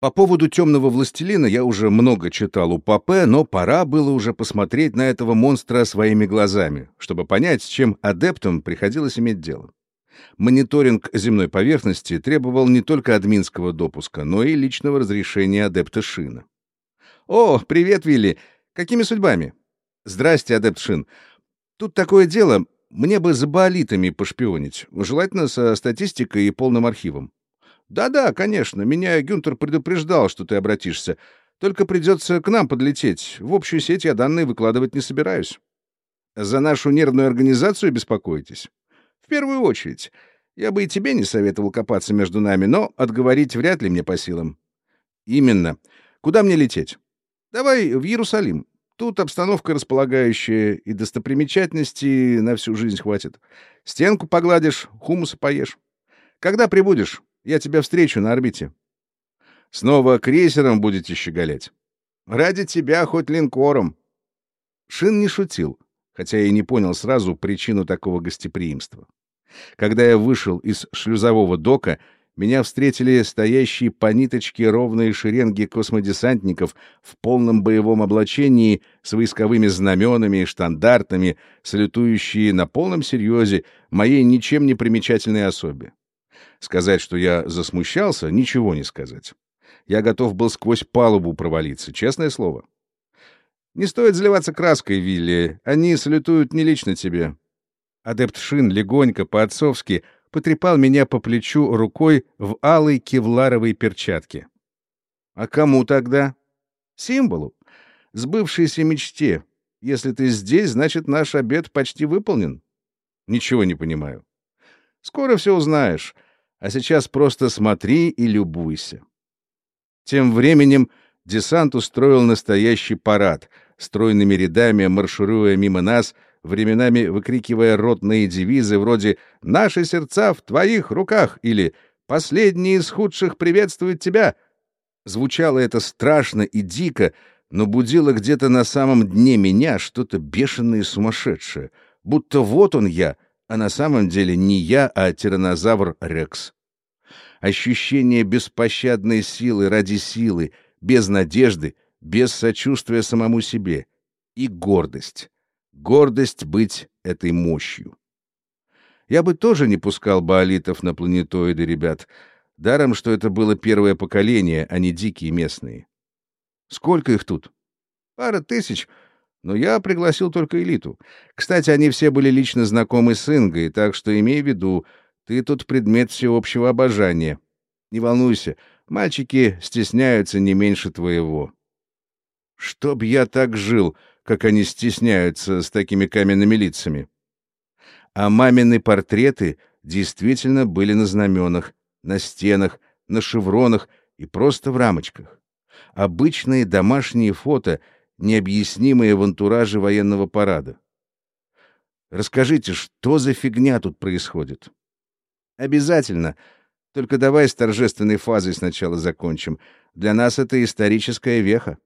По поводу «Темного властелина» я уже много читал у Папе, но пора было уже посмотреть на этого монстра своими глазами, чтобы понять, с чем адептам приходилось иметь дело. Мониторинг земной поверхности требовал не только админского допуска, но и личного разрешения адепта Шина. «О, привет, Вилли! Какими судьбами?» «Здрасте, адепт Шин. Тут такое дело, мне бы за баолитами пошпионить, желательно со статистикой и полным архивом». «Да-да, конечно. Меня Гюнтер предупреждал, что ты обратишься. Только придется к нам подлететь. В общую сеть я данные выкладывать не собираюсь». «За нашу нервную организацию беспокоитесь?» «В первую очередь. Я бы и тебе не советовал копаться между нами, но отговорить вряд ли мне по силам». «Именно. Куда мне лететь?» «Давай в Иерусалим. Тут обстановка располагающая, и достопримечательностей на всю жизнь хватит. Стенку погладишь, хумуса поешь. Когда прибудешь?» Я тебя встречу на орбите. Снова крейсером будете щеголять. Ради тебя хоть линкором. Шин не шутил, хотя и не понял сразу причину такого гостеприимства. Когда я вышел из шлюзового дока, меня встретили стоящие по ниточке ровные шеренги космодесантников в полном боевом облачении с войсковыми знаменами и штандартами, салютующие на полном серьезе моей ничем не примечательной особе. Сказать, что я засмущался, ничего не сказать. Я готов был сквозь палубу провалиться, честное слово. Не стоит заливаться краской, Вилли. Они салютуют не лично тебе. Адепт Шин легонько, по-отцовски, потрепал меня по плечу рукой в алой кевларовой перчатке. А кому тогда? Символу. Сбывшейся мечте. Если ты здесь, значит, наш обед почти выполнен. Ничего не понимаю. Скоро все узнаешь. А сейчас просто смотри и любуйся. Тем временем десант устроил настоящий парад, стройными рядами маршируя мимо нас, временами выкрикивая ротные девизы вроде «Наши сердца в твоих руках» или «Последний из худших приветствует тебя». Звучало это страшно и дико, но будило где-то на самом дне меня что-то бешеное и сумасшедшее, будто вот он я — а на самом деле не я, а тиранозавр Рекс. Ощущение беспощадной силы ради силы, без надежды, без сочувствия самому себе. И гордость. Гордость быть этой мощью. Я бы тоже не пускал баолитов на планетоиды, ребят. Даром, что это было первое поколение, а не дикие местные. Сколько их тут? Пара тысяч — но я пригласил только элиту. Кстати, они все были лично знакомы с Ингой, так что имей в виду, ты тут предмет всеобщего обожания. Не волнуйся, мальчики стесняются не меньше твоего. Чтоб я так жил, как они стесняются с такими каменными лицами. А мамины портреты действительно были на знаменах, на стенах, на шевронах и просто в рамочках. Обычные домашние фото — необъяснимые в антураже военного парада. Расскажите, что за фигня тут происходит? Обязательно. Только давай с торжественной фазой сначала закончим. Для нас это историческая веха.